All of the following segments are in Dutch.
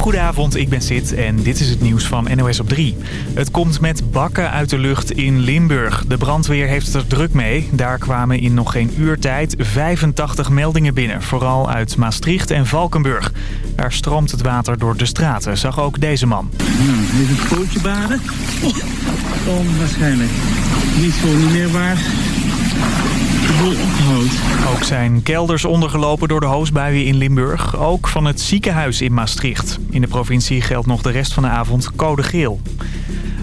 Goedenavond, ik ben Sid en dit is het nieuws van NOS op 3. Het komt met bakken uit de lucht in Limburg. De brandweer heeft er druk mee. Daar kwamen in nog geen uur tijd 85 meldingen binnen. Vooral uit Maastricht en Valkenburg. Daar stroomt het water door de straten, zag ook deze man. Nou, dit het pootje baden. Oh, onwaarschijnlijk. Niet voor niet meer waar. Ook zijn kelders ondergelopen door de hoosbuien in Limburg. Ook van het ziekenhuis in Maastricht. In de provincie geldt nog de rest van de avond code geel.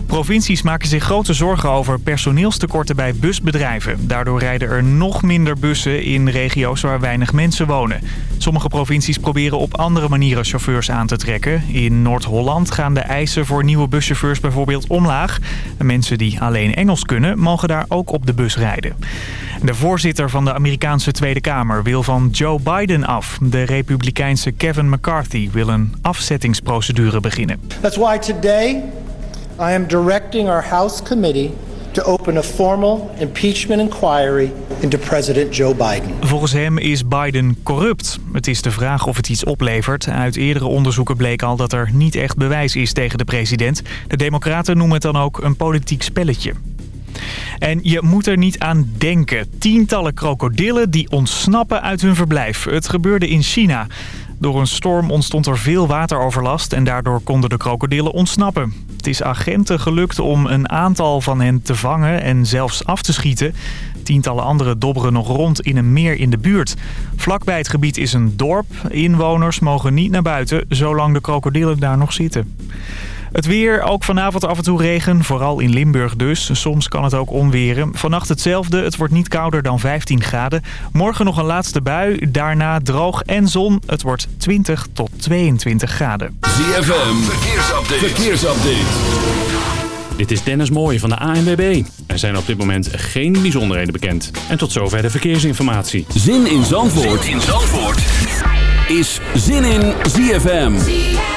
Provincies maken zich grote zorgen over personeelstekorten bij busbedrijven. Daardoor rijden er nog minder bussen in regio's waar weinig mensen wonen. Sommige provincies proberen op andere manieren chauffeurs aan te trekken. In Noord-Holland gaan de eisen voor nieuwe buschauffeurs bijvoorbeeld omlaag. Mensen die alleen Engels kunnen, mogen daar ook op de bus rijden. De voorzitter van de Amerikaanse Tweede Kamer wil van Joe Biden af. De republikeinse Kevin McCarthy wil een afzettingsprocedure beginnen. That's why today I am directing our House committee to open a formal impeachment inquiry into President Joe Biden. Volgens hem is Biden corrupt. Het is de vraag of het iets oplevert. Uit eerdere onderzoeken bleek al dat er niet echt bewijs is tegen de president. De democraten noemen het dan ook een politiek spelletje. En je moet er niet aan denken. Tientallen krokodillen die ontsnappen uit hun verblijf. Het gebeurde in China. Door een storm ontstond er veel wateroverlast en daardoor konden de krokodillen ontsnappen. Is agenten gelukt om een aantal van hen te vangen en zelfs af te schieten. Tientallen anderen dobberen nog rond in een meer in de buurt. Vlakbij het gebied is een dorp. Inwoners mogen niet naar buiten zolang de krokodillen daar nog zitten. Het weer, ook vanavond af en toe regen, vooral in Limburg dus. Soms kan het ook onweren. Vannacht hetzelfde, het wordt niet kouder dan 15 graden. Morgen nog een laatste bui, daarna droog en zon. Het wordt 20 tot 22 graden. ZFM, verkeersupdate. verkeersupdate. Dit is Dennis Mooij van de ANWB. Er zijn op dit moment geen bijzonderheden bekend. En tot zover de verkeersinformatie. Zin in Zandvoort, zin in Zandvoort. is Zin in ZFM.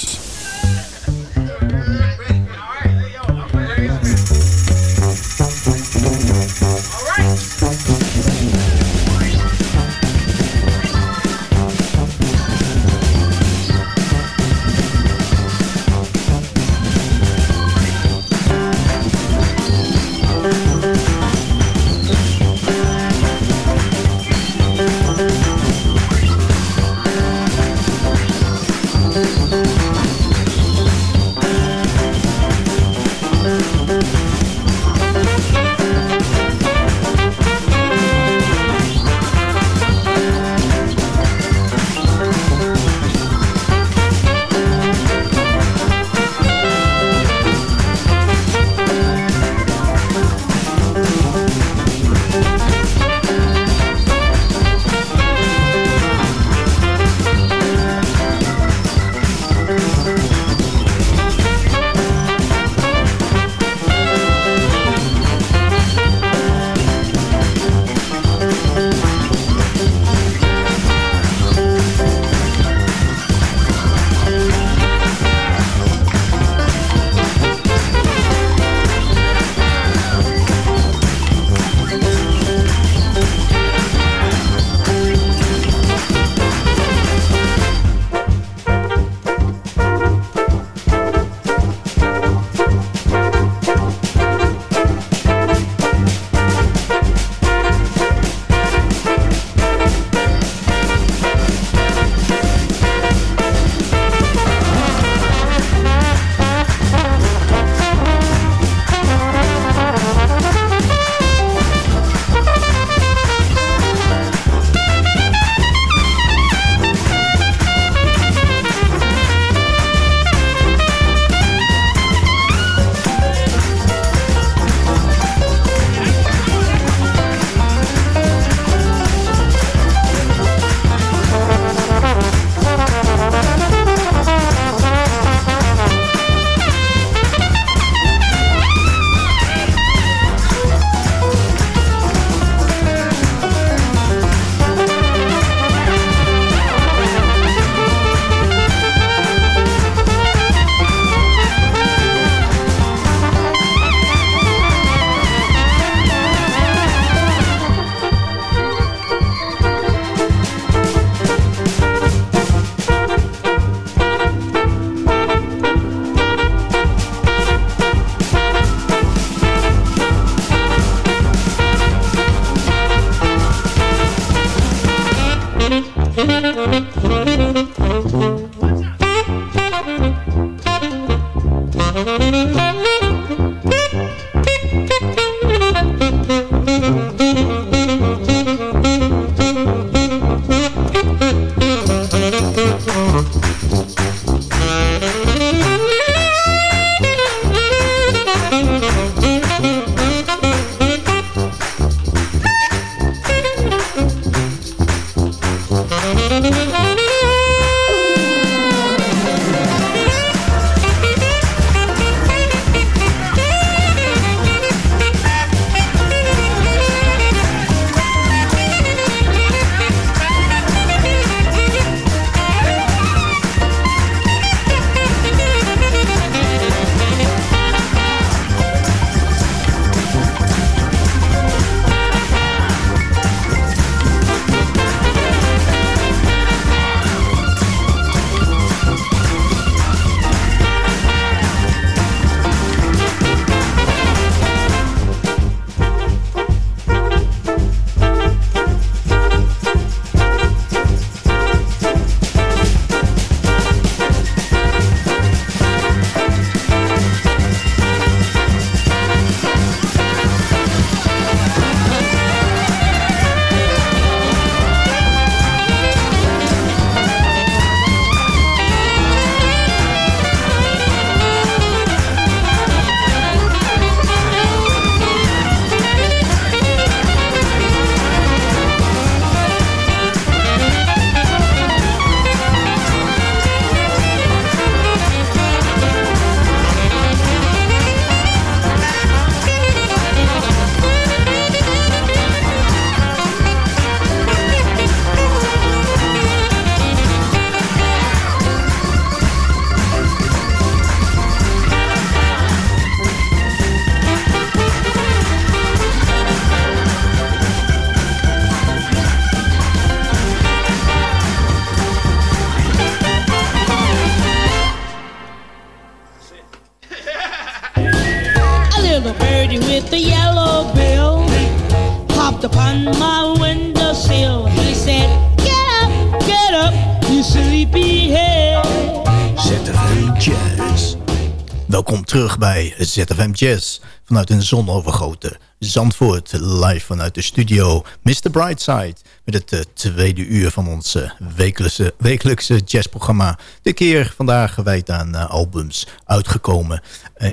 ZFM Jazz vanuit een zonovergoten Zandvoort. Live vanuit de studio Mr. Brightside. Met het uh, tweede uur van ons wekelijkse, wekelijkse jazzprogramma. De keer vandaag gewijd aan uh, albums uitgekomen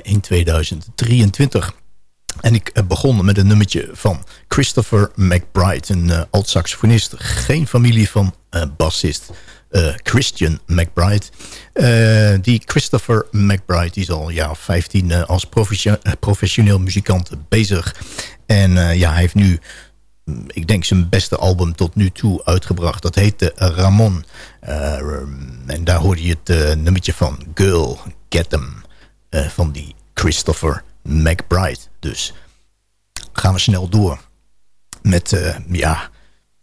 in 2023. En ik begon met een nummertje van Christopher McBride. Een alt-saxofonist. Geen familie van bassist. Uh, Christian McBride. Uh, die Christopher McBride die is al ja, 15 uh, als professioneel muzikant bezig. En ja, hij heeft nu, mm, ik denk zijn beste album tot nu toe uitgebracht. Dat heette Ramon. en daar hoorde je het nummertje van Girl Get Them. van die Christopher McBride. Dus gaan we snel door met, ja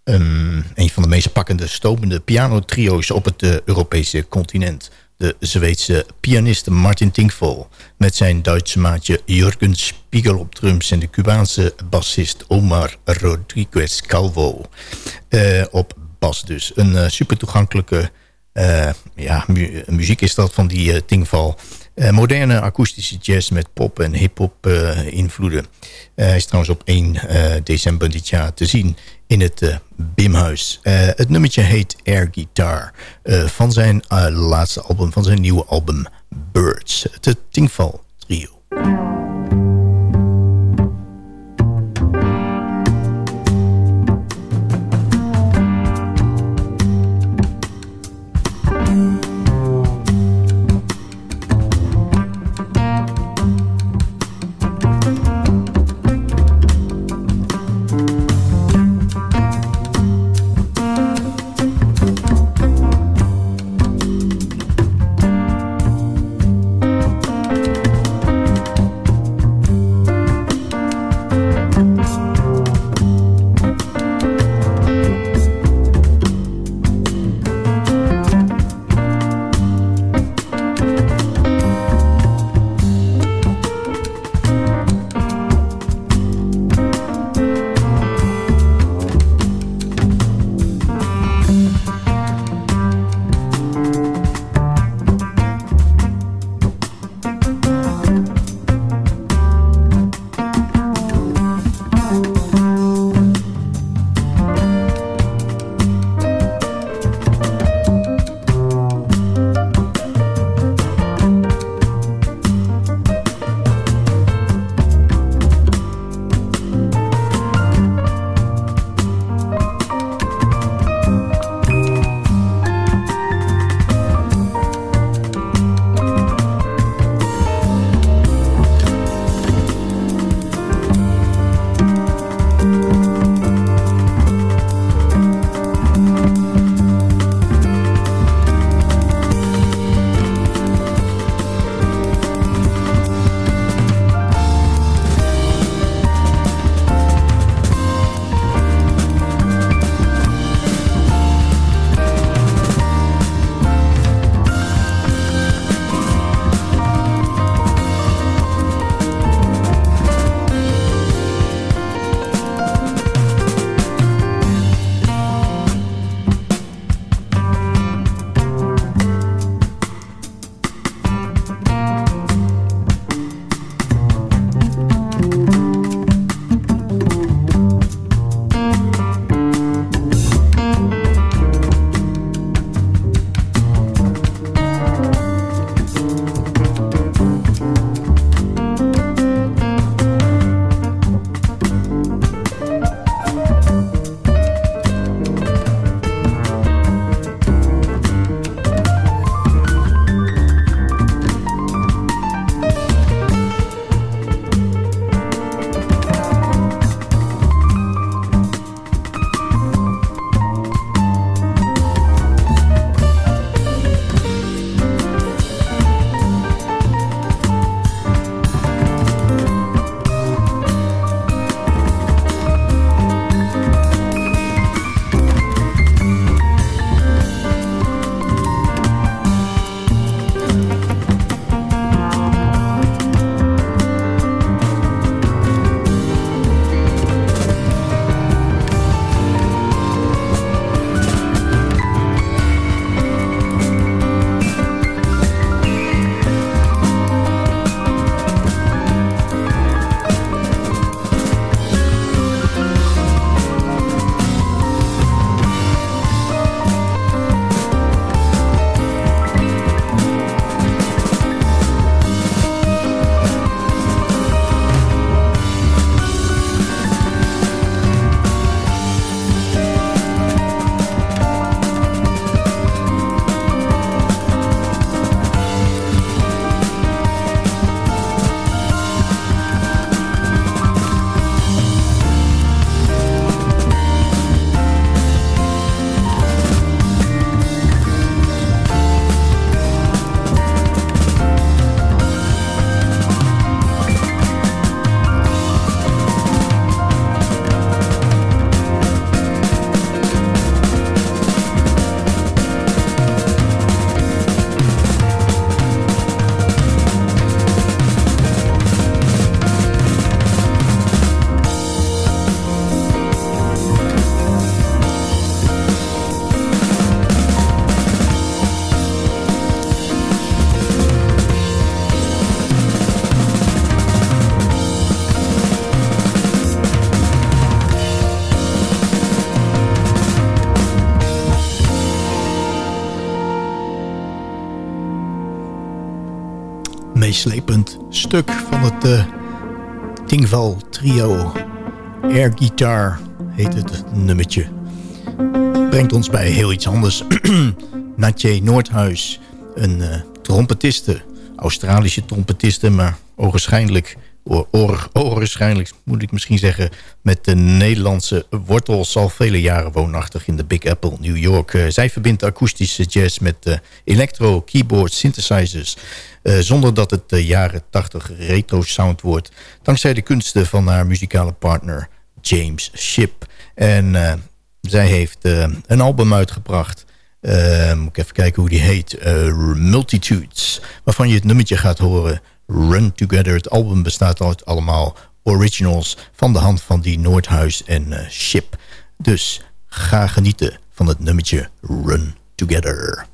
Um, een van de meest pakkende, stomende pianotrio's op het uh, Europese continent. De Zweedse pianist Martin Tinkvol met zijn Duitse maatje Jurgen Spiegel op drums... en de Cubaanse bassist Omar Rodriguez Calvo uh, op bas dus. Een uh, super toegankelijke ja, mu muziek is dat van die Tinkval... Uh, moderne akoestische jazz met pop en hip-hop uh, invloeden. Uh, hij is trouwens op 1 december dit jaar te zien in het Bimhuis. het nummertje heet Air Guitar. van zijn laatste album, van zijn nieuwe album Birds. Het Tingval Trio. Stuk van het uh, Tingval trio. Air Guitar heet het nummertje. Brengt ons bij heel iets anders. Natje Noordhuis, een uh, trompetiste. Australische trompetiste, maar ogenschijnlijk ogenschijnlijk moet ik misschien zeggen... met de Nederlandse wortels al vele jaren woonachtig in de Big Apple, New York. Uh, zij verbindt akoestische jazz met uh, electro, keyboard, synthesizers... Uh, zonder dat het de jaren 80 retro sound wordt... dankzij de kunsten van haar muzikale partner James Ship. En zij heeft een album uitgebracht... moet ik even kijken hoe die heet. Multitudes. Waarvan je het nummertje gaat horen... Run Together. Het album bestaat uit allemaal originals van de hand van die Noordhuis en Ship. Dus ga genieten van het nummertje Run Together.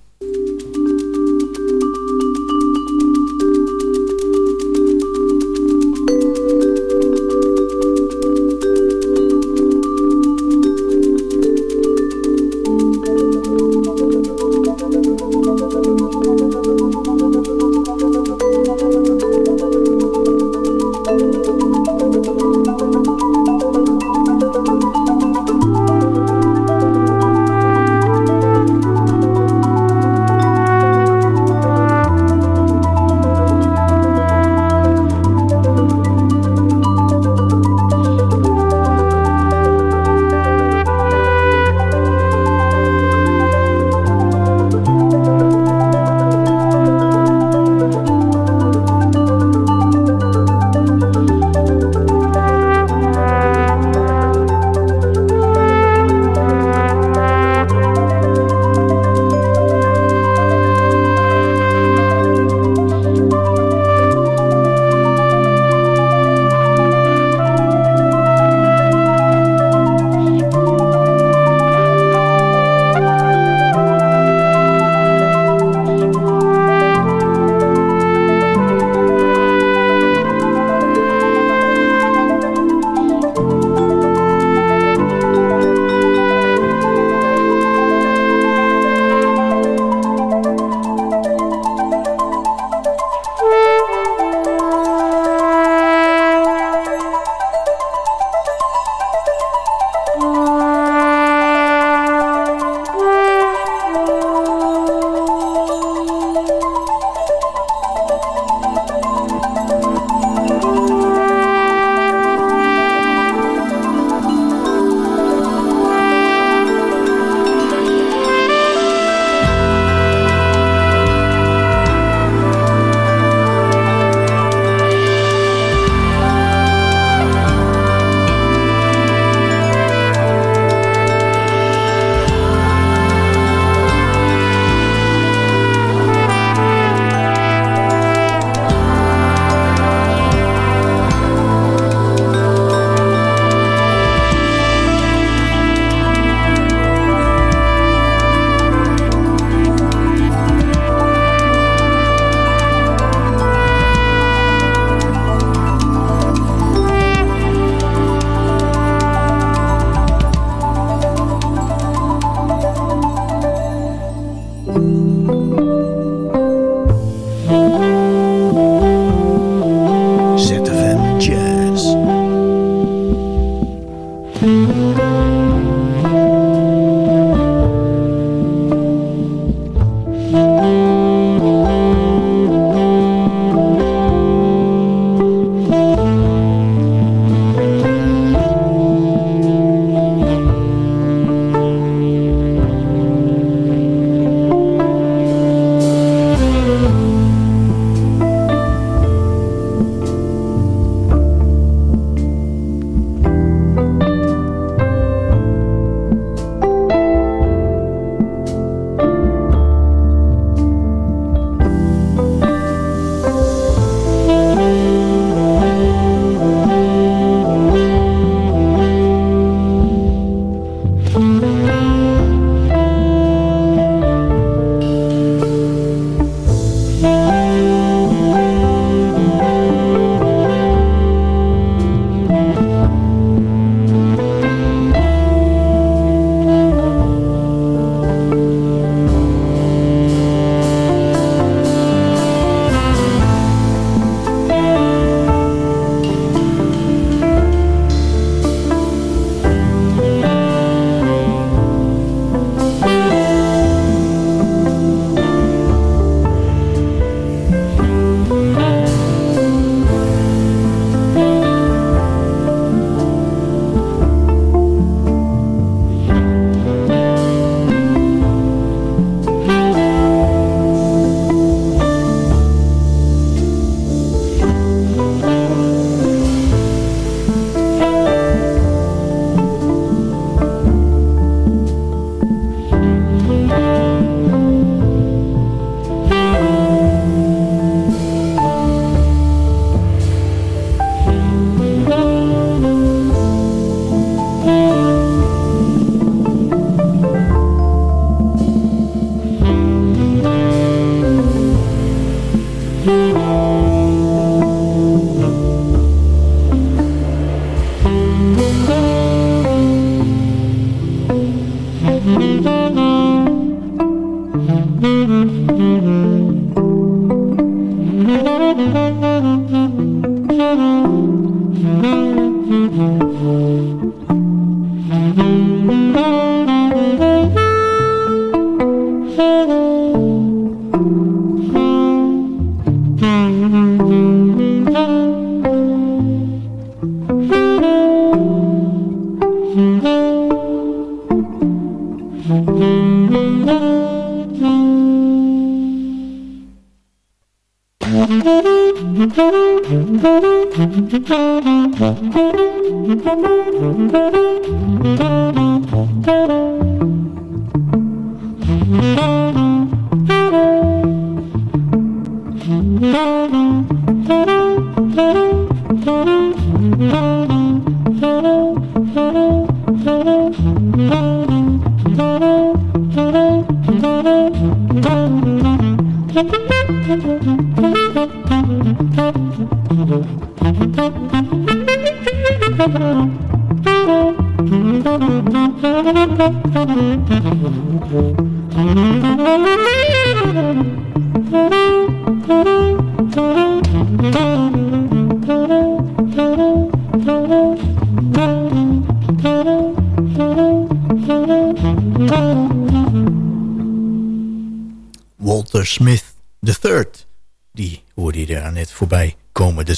Walter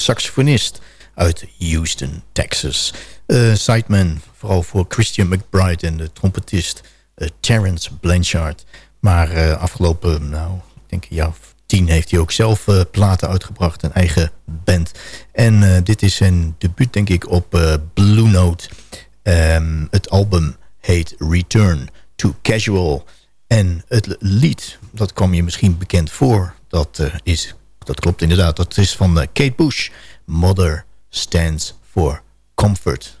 saxofonist uit Houston, Texas. Uh, sideman, vooral voor Christian McBride en de trompetist uh, Terence Blanchard. Maar uh, afgelopen, nou, ik denk een jaar of tien heeft hij ook zelf platen uitgebracht. Een eigen band. En dit is zijn debuut, denk ik, op Blue Note. Um, het album heet Return to Casual. En het lied, dat kwam je misschien bekend voor. Dat, is, dat klopt inderdaad. Dat is van Kate Bush. Mother Stands for Comfort.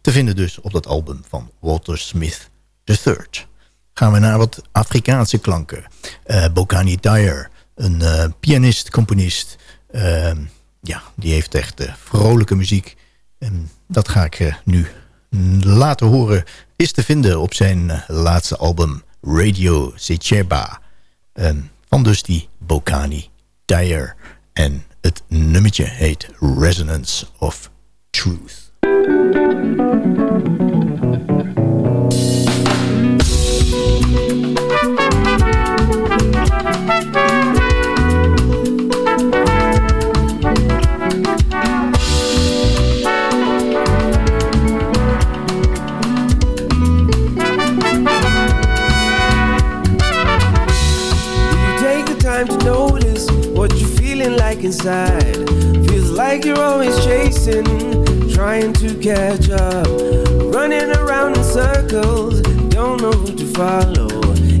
Te vinden dus op dat album van Walter Smith III. Gaan we naar wat Afrikaanse klanken. Uh, Bokani Dyer, een uh, pianist, componist. Uh, ja, die heeft echt vrolijke muziek. En dat ga ik nu laten horen. Is te vinden op zijn laatste album Radio Secheba. van dus die Bokani Dyer. En het nummertje heet Resonance of Truth. Inside. Feels like you're always chasing, trying to catch up. Running around in circles, don't know who to follow.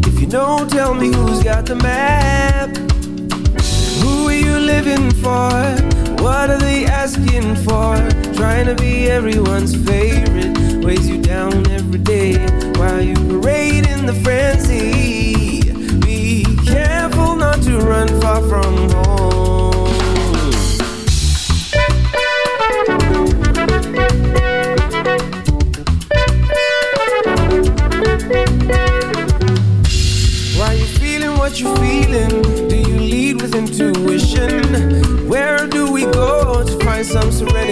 If you know, tell me who's got the map. Who are you living for? What are they asking for? Trying to be everyone's favorite weighs you down every day while you parade in the frenzy. Be careful not to run far from home. What you're feeling? Do you lead with intuition? Where do we go to find some serenity?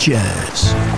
Jazz.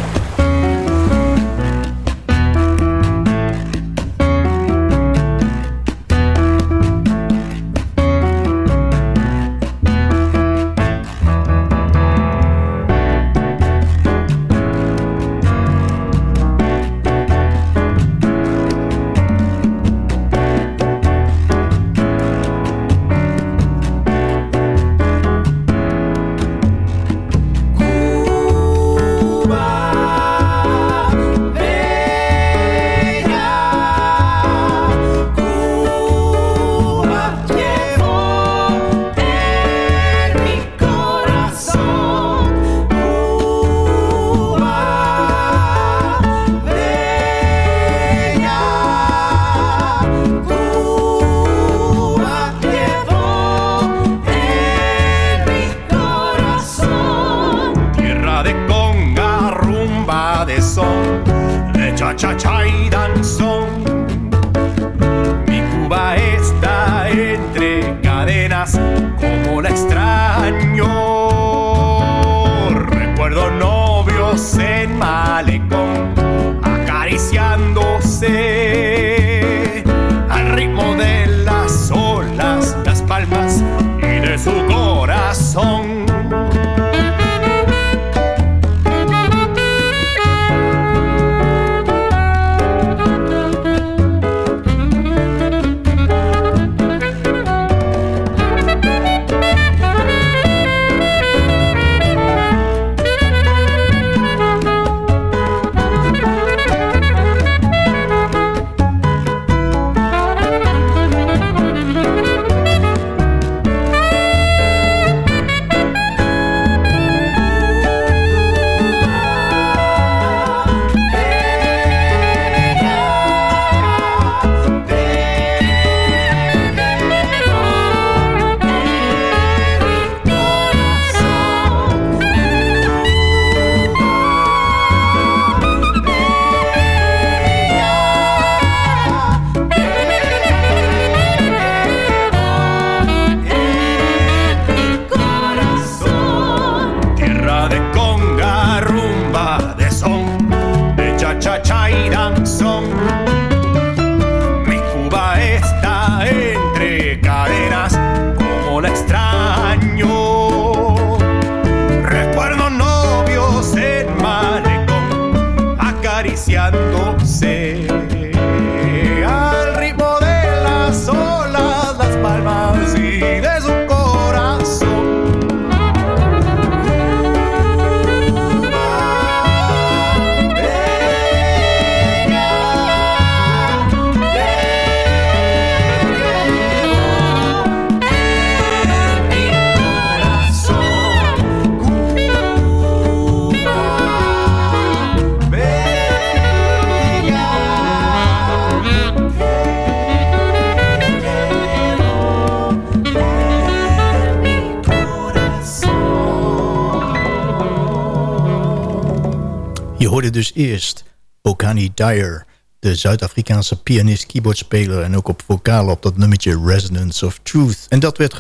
Dus eerst Okani Dyer, de Zuid-Afrikaanse pianist, keyboardspeler... en ook op vocalen op dat nummertje Resonance of Truth. En dat werd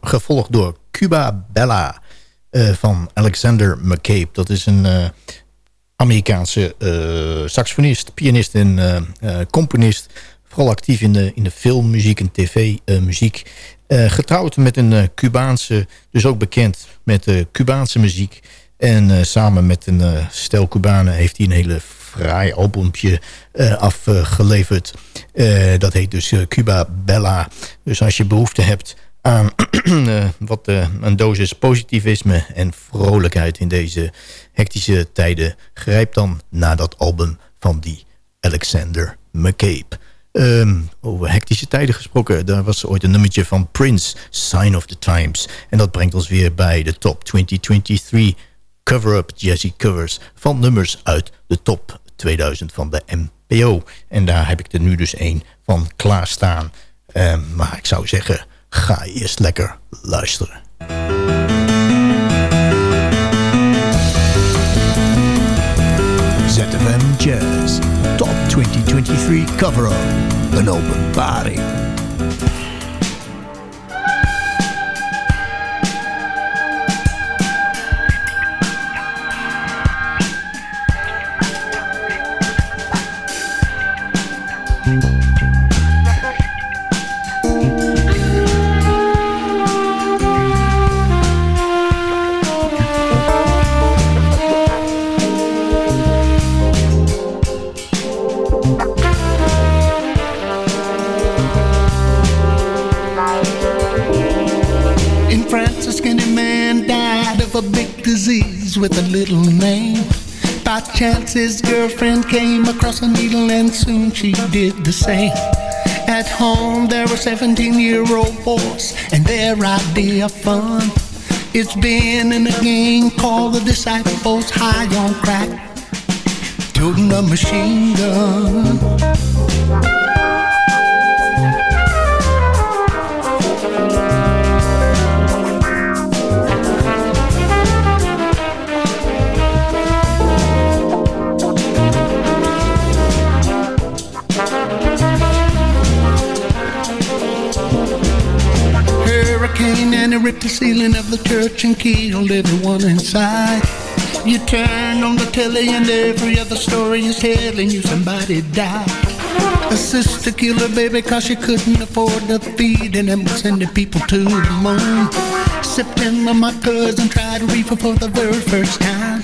gevolgd door, Cuba Bella eh, van Alexander McCabe. Dat is een eh, Amerikaanse eh, saxofonist, pianist en componist... vooral actief in de, in de filmmuziek en tv-muziek... getrouwd met een Cubaanse, dus ook bekend met Cubaanse muziek... En eh, samen met een eh, stel Cubanen heeft hij een hele fraai albumpje eh, afgeleverd. Dat heet dus Cuba Bella. Dus als je behoefte hebt aan wat een dosis positivisme en vrolijkheid in deze hectische tijden... grijp dan naar dat album van die Alexander McCabe. Ehm, over hectische tijden gesproken. Daar was ooit een nummertje van Prince, Sign of the Times. En dat brengt ons weer bij de top 2023 cover-up Jazzy covers... van nummers uit de top 2000 van de NPO. En daar heb ik er nu dus één van klaarstaan. Um, maar ik zou zeggen, ga eerst lekker luisteren. ZFM Jazz Top 2023 Cover-Up An Open chance, his girlfriend came across a needle, and soon she did the same. At home, there were 17 year old boys, and their idea of fun. It's been in a game called the Disciples High on Crack, toting a machine gun. And it ripped the ceiling of the church and killed everyone inside. You turn on the telly and every other story is telling you somebody died. A sister killed her baby cause she couldn't afford to feed and then was sending people to the moon. September, my cousin tried reefer for the very first time.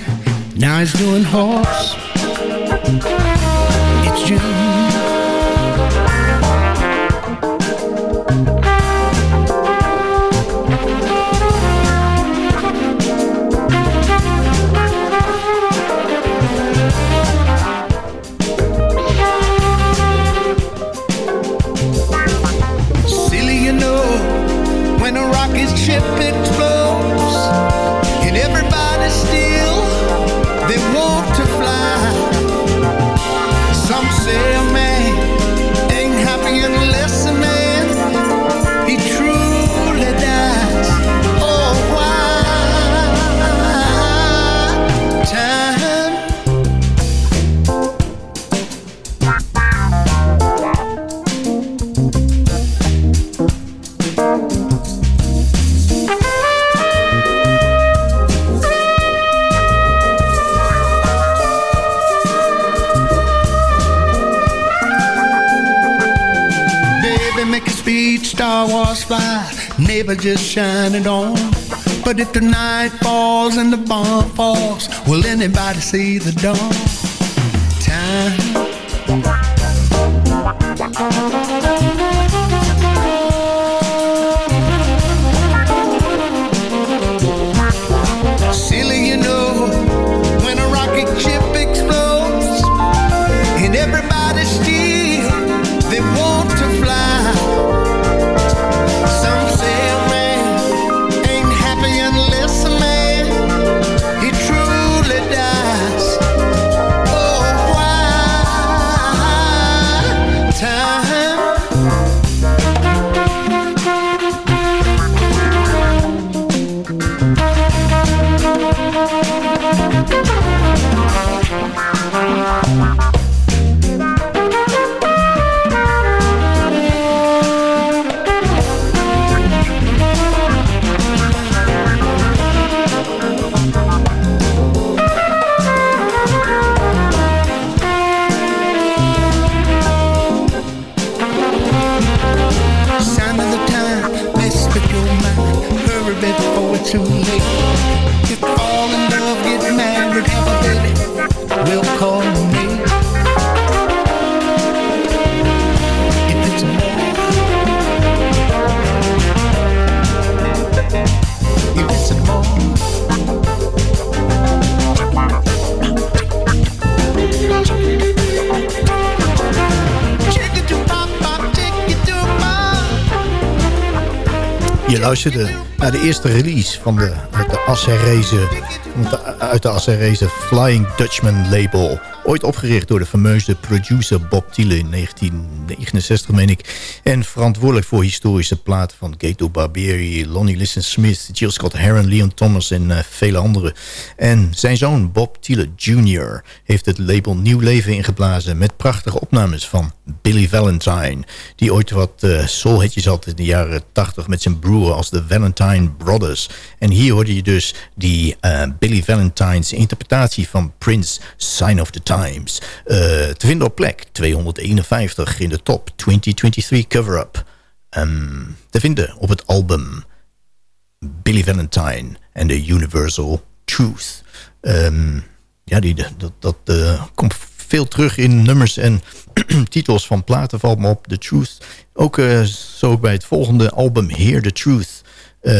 Now he's doing horse. Neighbor just shining on. But if the night falls and the bomb falls, will anybody see the dawn? too late. If fall in love, get married, have a baby, will call me. If it's more, if it's more. Check it it. Je luisterde naar de eerste release van de, de uit de Asserese Flying Dutchman label. Ooit opgericht door de fameuze producer Bob Thiele in 1969, meen ik. En verantwoordelijk voor historische platen van Gato Barbieri, Lonnie Liston Smith, Jill Scott Heron, Leon Thomas en uh, vele anderen. En zijn zoon Bob Thiele Jr. heeft het label nieuw leven ingeblazen met prachtige opnames van Billy Valentine. Die ooit wat uh, had in de jaren 80 met zijn broer als de Valentine Brothers. En hier hoorde je dus die uh, Billy Valentine's interpretatie van Prince Sign of the Times. Te vinden op plek 251 in de top 2023 cover-up. Um, te vinden op het album Billy Valentine and the Universal Truth. Um, ja, die, dat, dat uh, komt veel terug in nummers en titels van platen valt me op. The Truth. Ook uh, zo bij het volgende album Hear the Truth. Uh,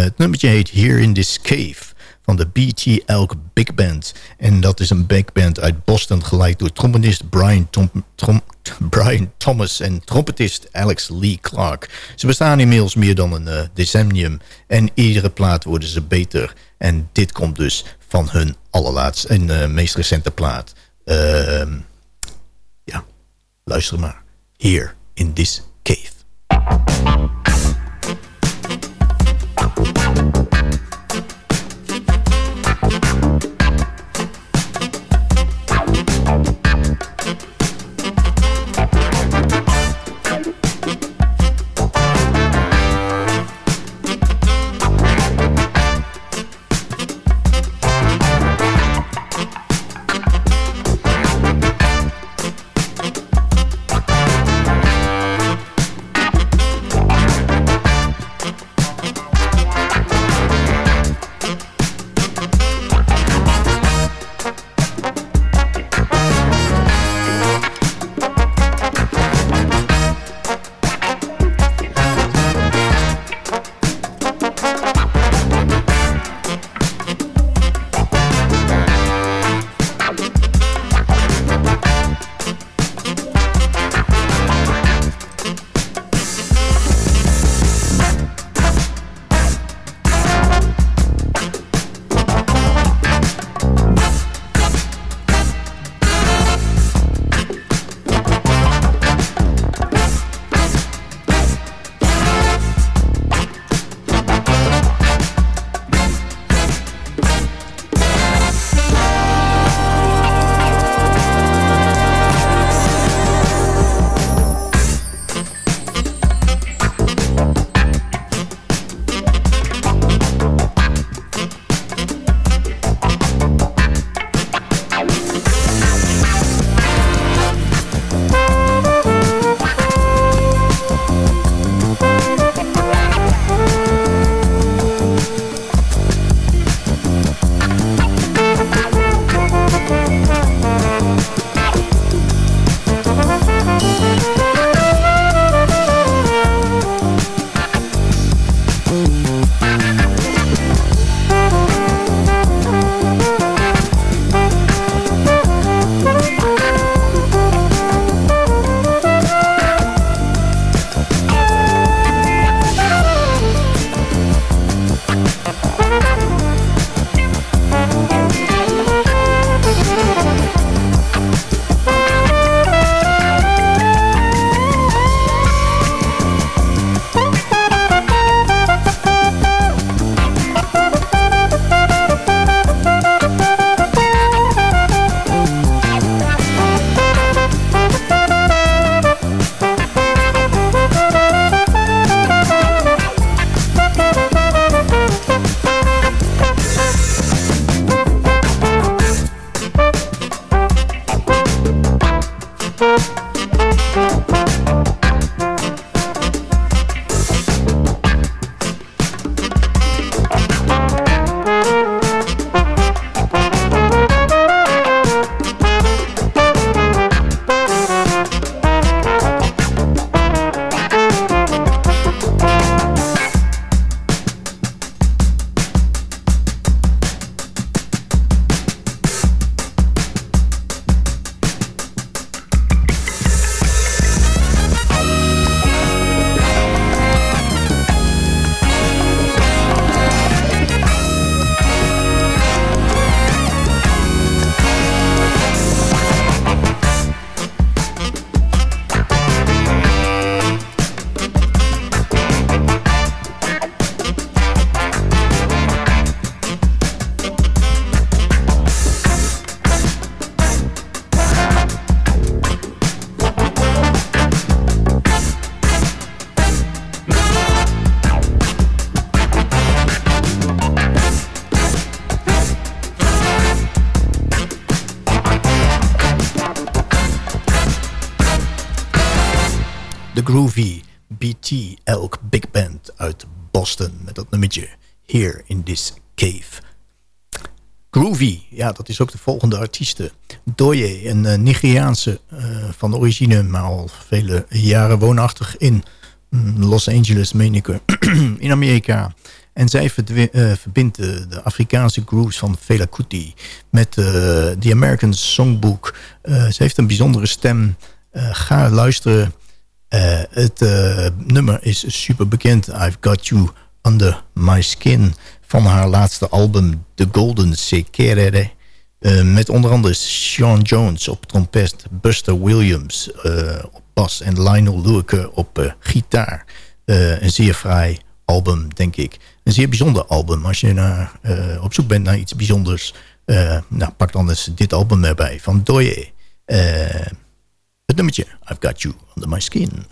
het nummertje heet Here in This Cave van de BT Elk Big Band. En dat is een big band uit Boston geleid door trombonist Brian, Brian Thomas en trompetist Alex Lee Clark. Ze bestaan inmiddels meer dan een uh, decennium en iedere plaat worden ze beter. En dit komt dus van hun allerlaatste en uh, meest recente plaat. Uh, ja, luister maar. Here in this cave. Groovy BT Elk Big Band uit Boston. Met dat nummertje Here in This Cave. Groovy, ja, dat is ook de volgende artieste. Doye, een uh, Nigeriaanse uh, van origine, maar al vele jaren woonachtig in mm, Los Angeles, meen ik, in Amerika. En zij uh, verbindt de, de, Afrikaanse grooves van Fela Kuti met de American Songbook. ze heeft een bijzondere stem. ga luisteren. Het nummer is super bekend. I've Got You Under My Skin van haar laatste album The Golden Sekerere. Uh, met onder andere Sean Jones op trompet, Buster Williams op bas en Lionel Lurke op gitaar. een zeer fraai album, denk ik. Een zeer bijzonder album. Als je naar, op zoek bent naar iets bijzonders, nou, pak dan eens dit album erbij van Doye. Het nummertje I've Got You Under My Skin.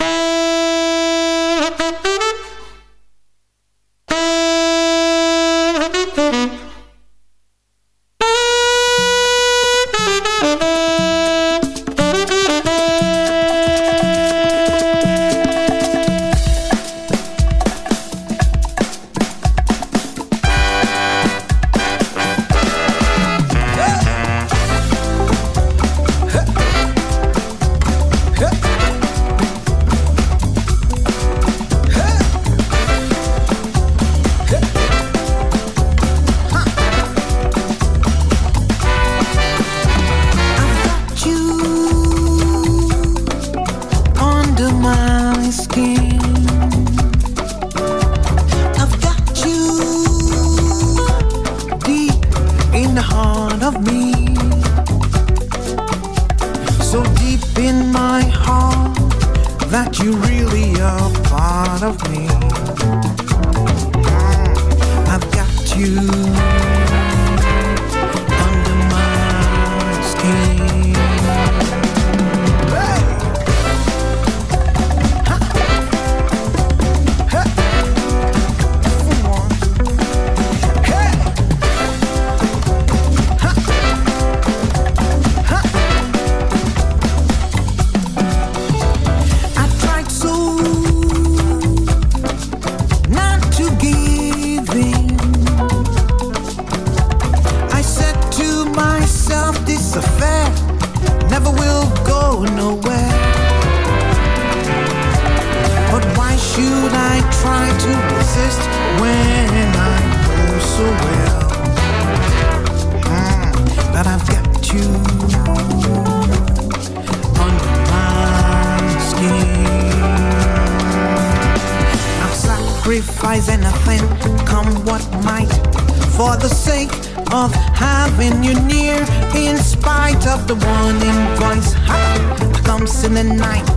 near in spite of the warning voice. Ha! Comes in the night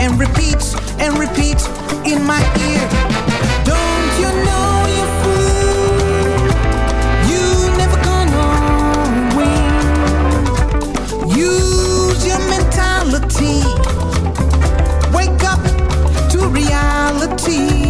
and repeats and repeats in my ear. Don't you know you fool? You never gonna win. Use your mentality. Wake up to reality.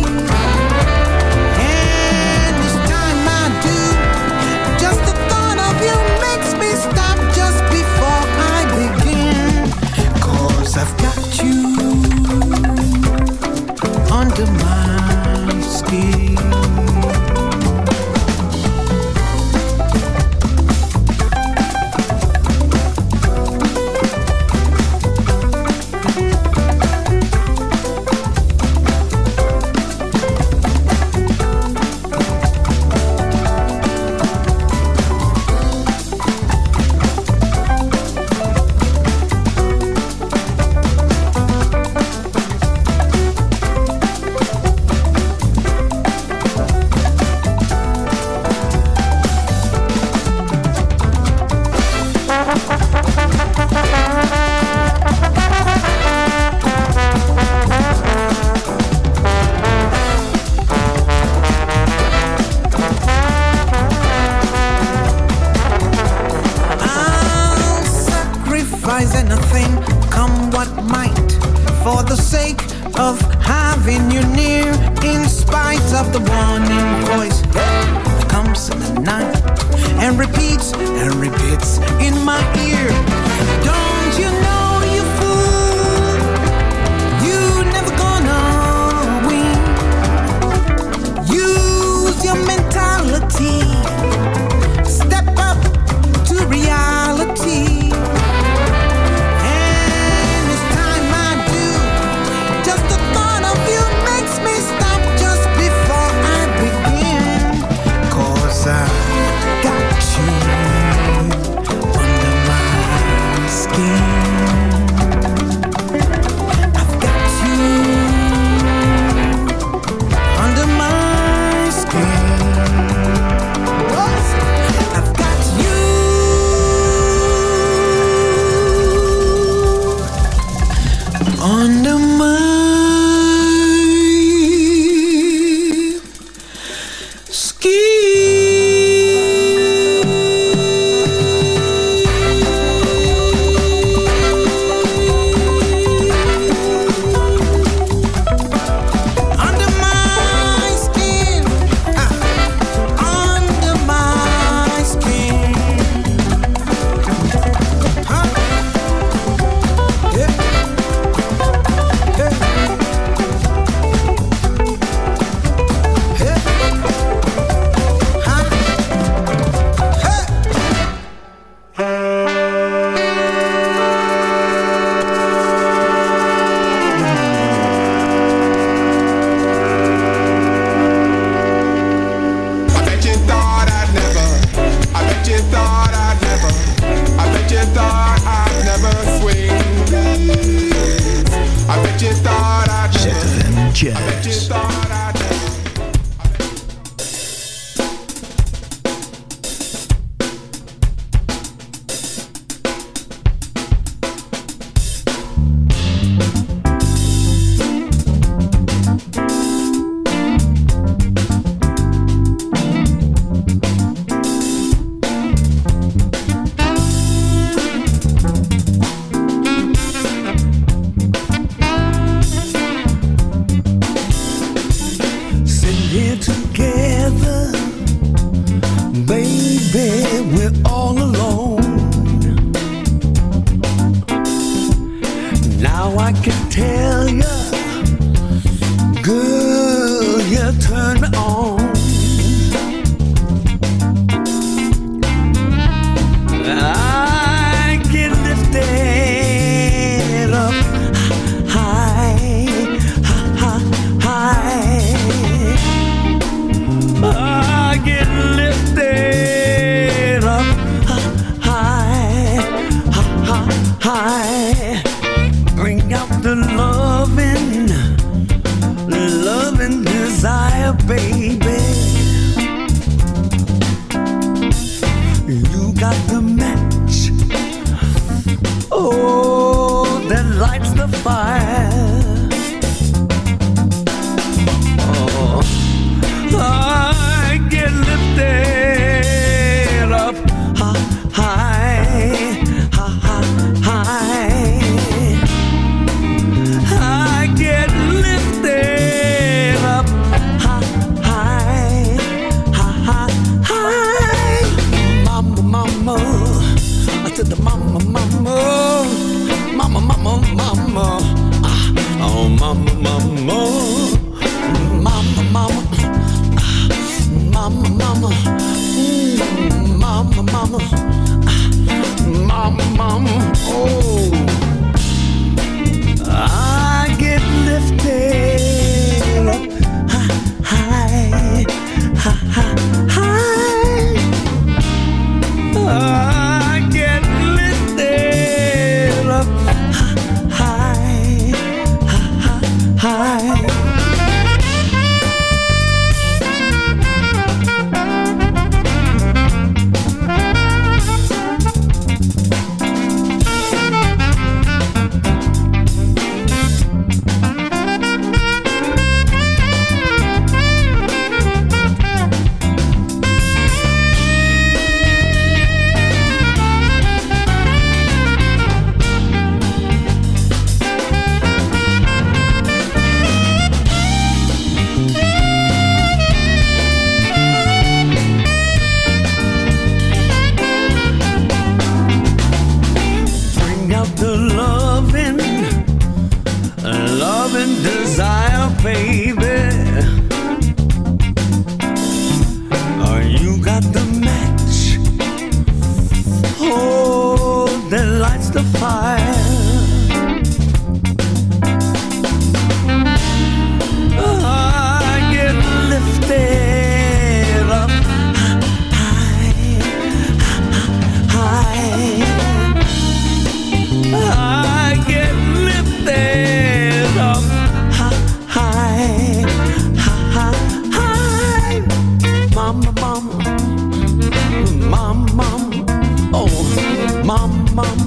Mama, mama,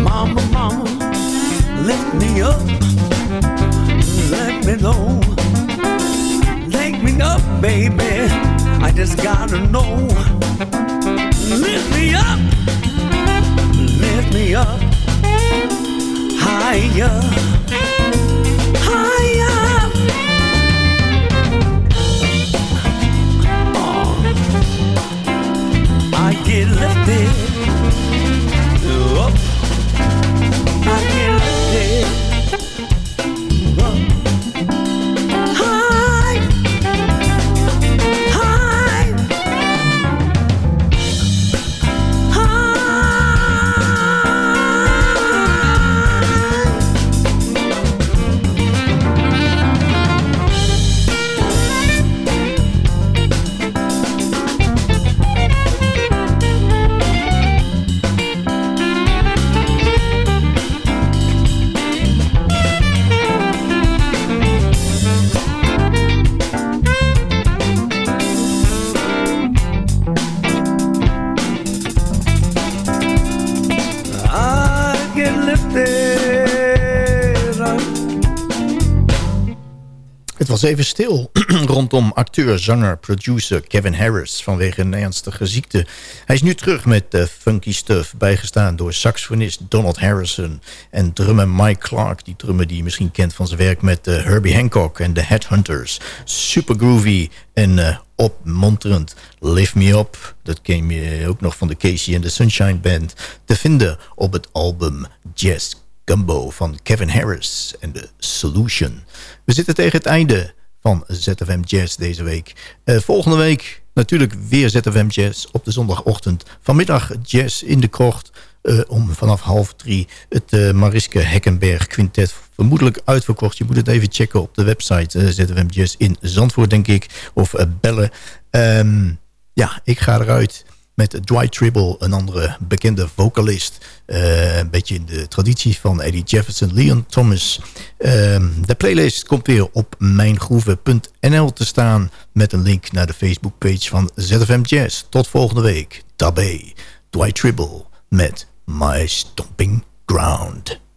mama, mama, lift me up, let me know. Take me up, baby, I just gotta know. Lift me up, lift me up, higher. Even stil rondom acteur, zanger, producer Kevin Harris vanwege een ernstige ziekte. Hij is nu terug met uh, Funky Stuff, bijgestaan door saxofonist Donald Harrison en drummer Mike Clark. Die drummer die je misschien kent van zijn werk met uh, Herbie Hancock en The Headhunters. Super groovy en uh, opmonterend. Lift Me Up, dat ken je ook nog van de Casey and the Sunshine Band, te vinden op het album Jazz Gumbo van Kevin Harris en The Solution. We zitten tegen het einde van ZFM Jazz deze week. Uh, volgende week natuurlijk weer ZFM Jazz op de zondagochtend. Vanmiddag Jazz in de krocht uh, om vanaf half drie het uh, Mariske Heckenberg Quintet. Vermoedelijk uitverkocht. Je moet het even checken op de website ZFM Jazz in Zandvoort denk ik. Of bellen. Um, ja, ik ga eruit met Dwight Tribble, een andere bekende vocalist. Uh, een beetje in de traditie van Eddie Jefferson, Leon Thomas. Uh, de playlist komt weer op mijngroeven.nl te staan... met een link naar de Facebookpage van ZFM Jazz. Tot volgende week. Tabé, Dwight Tribble met My Stomping Ground.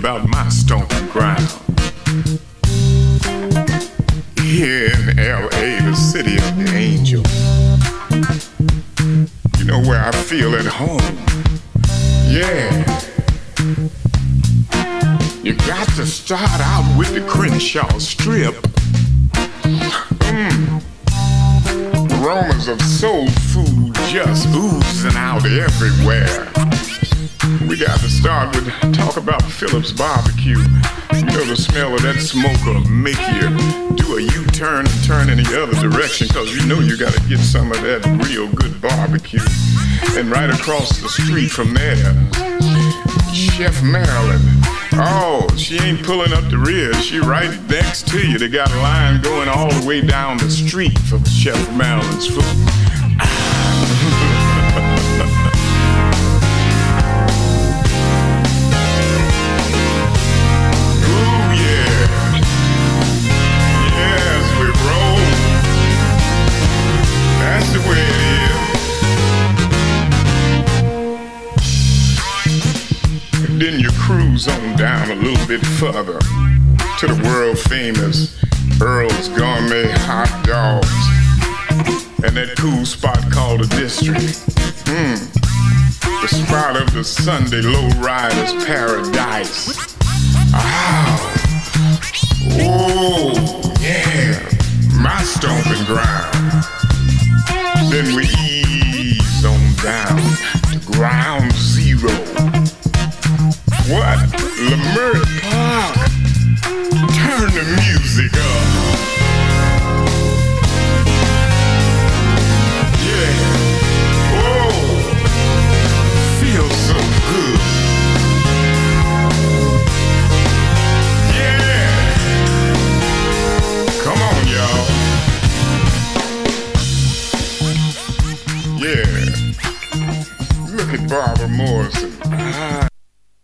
About my stomping ground. Here in L.A., the city of the angel. You know where I feel at home. Yeah. You got to start out with the Crenshaw Strip. Mm. Aromas of soul food just oozing out everywhere. We got to start with talk about Phillips Barbecue. You know the smell of that smoke will make you do a U-turn and turn in the other direction because you know you got to get some of that real good barbecue. And right across the street from there, Chef Marilyn. Oh, she ain't pulling up the rear. She right next to you. They got a line going all the way down the street for Chef Marilyn's food. On down a little bit further to the world famous Earl's Gourmet Hot Dogs and that cool spot called the District. Hmm. The spot of the Sunday lowriders paradise. Ah. Oh, yeah. My stomping ground. Then we ease on down to ground zero. What? Lemert Park. Turn the music up. Yeah. Oh. Look at Barbara Morrison.